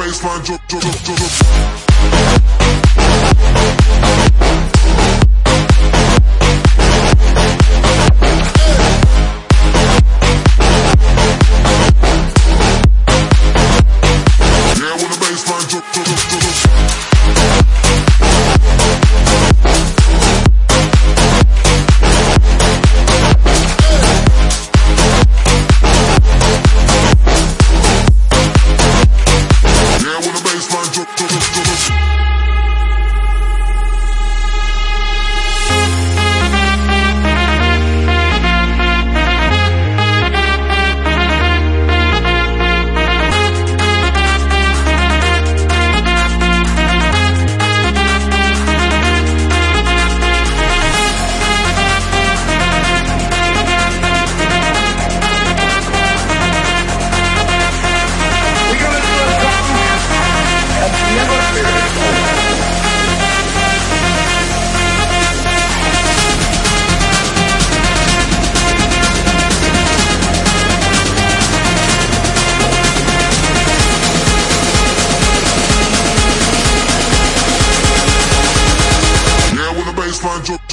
baseline drop, drop, drop, drop, drop. hands up.